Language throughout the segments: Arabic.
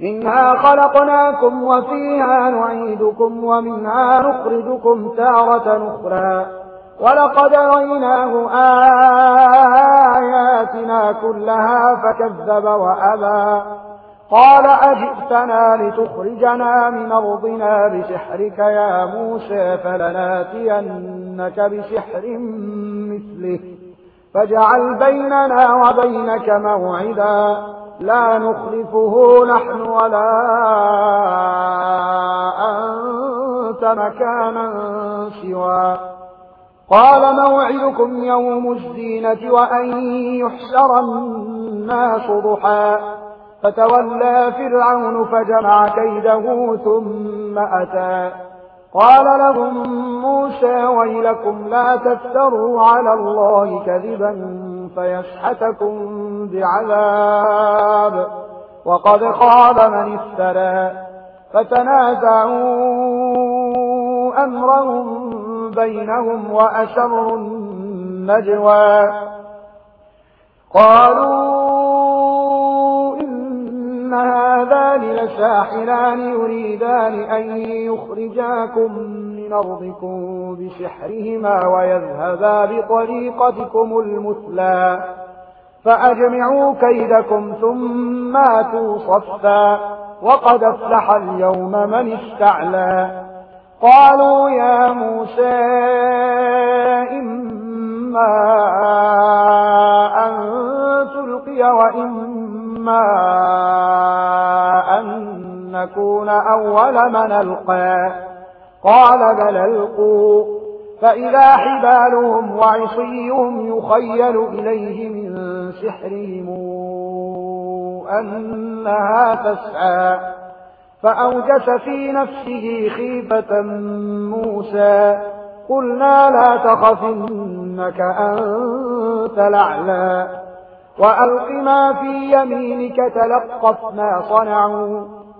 منها خلقناكم وفيها نعيدكم ومنها نخرجكم تارة أخرى ولقد ريناه آياتنا كلها فكذب وأبى قال أجئتنا لتخرجنا من أرضنا بسحرك يا موسى فلناتينك بسحر مثله فاجعل بيننا وبينك موعداً لا نخلفه نحن ولا أنت مكانا سوى قال موعدكم يوم الزينة وأن يحسر الناس ضحى. فتولى فرعون فجمع كيده ثم أتى. قال لهم موسى ويلكم لا تفتروا على الله كذبا فيشحتكم بعذاب. وقد خاب من افترى. فتنازعوا أمرهم بينهم وأشروا النجوى. قالوا هذان لساحران يريدان أن يخرجاكم من أرضكم بسحرهما ويذهبا بطريقتكم المثلى فأجمعوا كيدكم ثم آتوا صفا وقد أفلح اليوم من استعلى قالوا يا موسى إما أن تلقي وإما أكون أول من ألقى. قال بل ألقوا. فإذا حبالهم وعصيهم يخيل إليه من سحرهم أنها تسعى. فأوجس في نفسه خيفة موسى. قلنا لا تخفنك أنت لعلى وألق ما في يمينك تلقف ما صنعوا.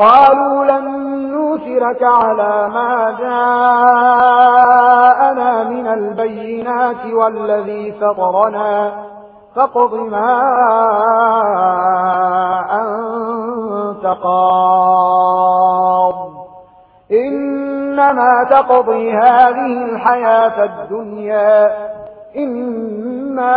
قالوا لن نوسرك على ما جاءنا من البينات والذي فطرنا فاقض ما أنت قاض. إنما تقضي هذه الحياة الدنيا إنا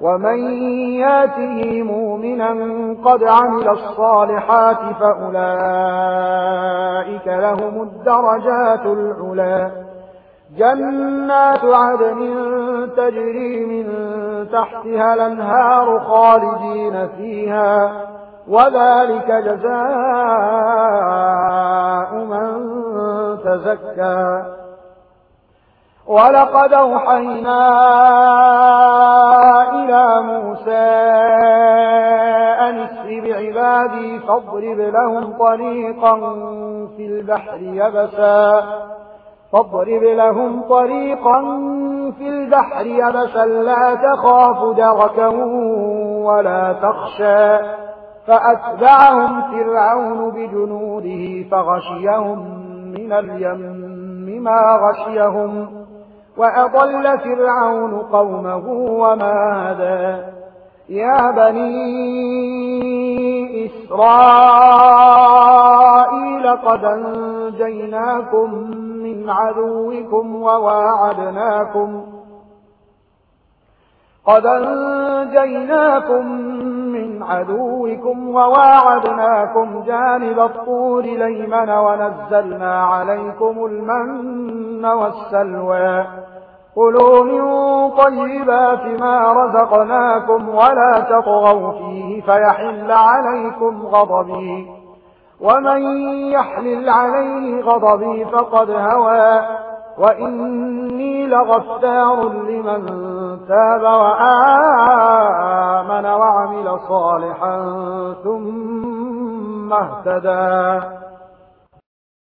ومن ياته مؤمنا قد عمل الصالحات فأولئك لهم الدرجات العلا جنات عدن تجري من تحتها الانهار خالدين فيها. وذلك جزاء من تزكى. ولقد أوحينا إلى موسى أن اسر بعبادي فاضرب لهم طريقا في البحر يبسا فاضرب لهم طريقا في البحر يبسا لا تخاف دركا ولا تخشى فأتبعهم فرعون بجنوده فغشيهم من اليم ما غشيهم وأضل فرعون قومه وما هدى يا بني إسرائيل قد أنجيناكم من عدوكم وواعدناكم قد أنجيناكم من عدوكم وواعدناكم جانب الطور ليمن ونزلنا عليكم المن والسلوى كلوا من طيبات ما رزقناكم ولا تطغوا فيه فيحل عليكم غضبي ومن يحلل عليه غضبي فقد هوى وإني لغفتار لمن تاب وآمن وعمل صالحا ثم اهتدى